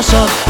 meghasad Loptam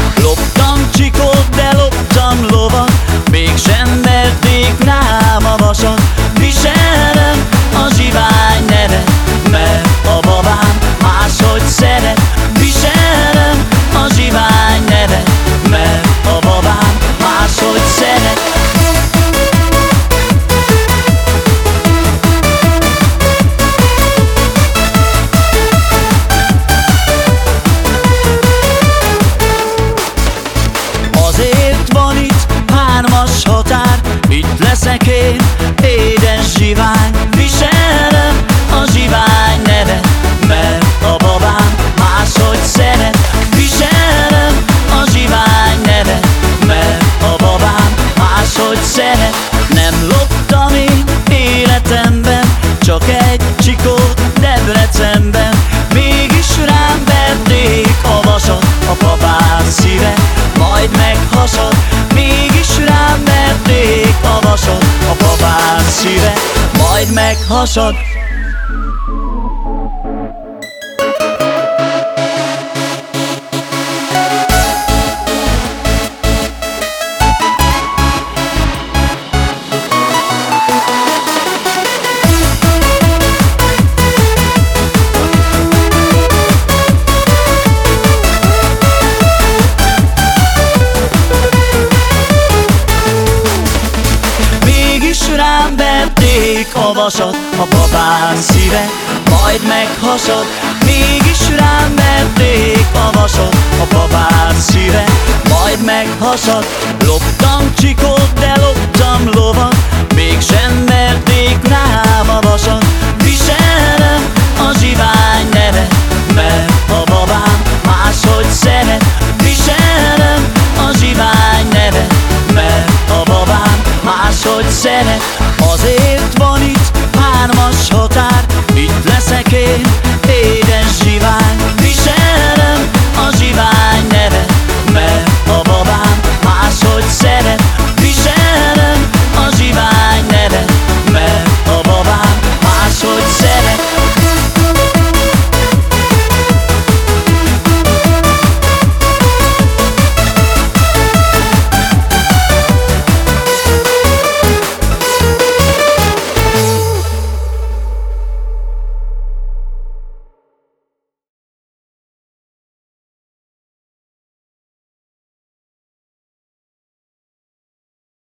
szeret Nem loptam én életemben Csak egy csikót Debrecenben. Mégis rám verték a vasat A papám szíve majd meghasad. Mégis rám verték a vasat A papám szíve majd meghasad rám verték a vasat A babám szíve majd meghasad. Mégis rám verték a vasat A babám szíve majd meghasad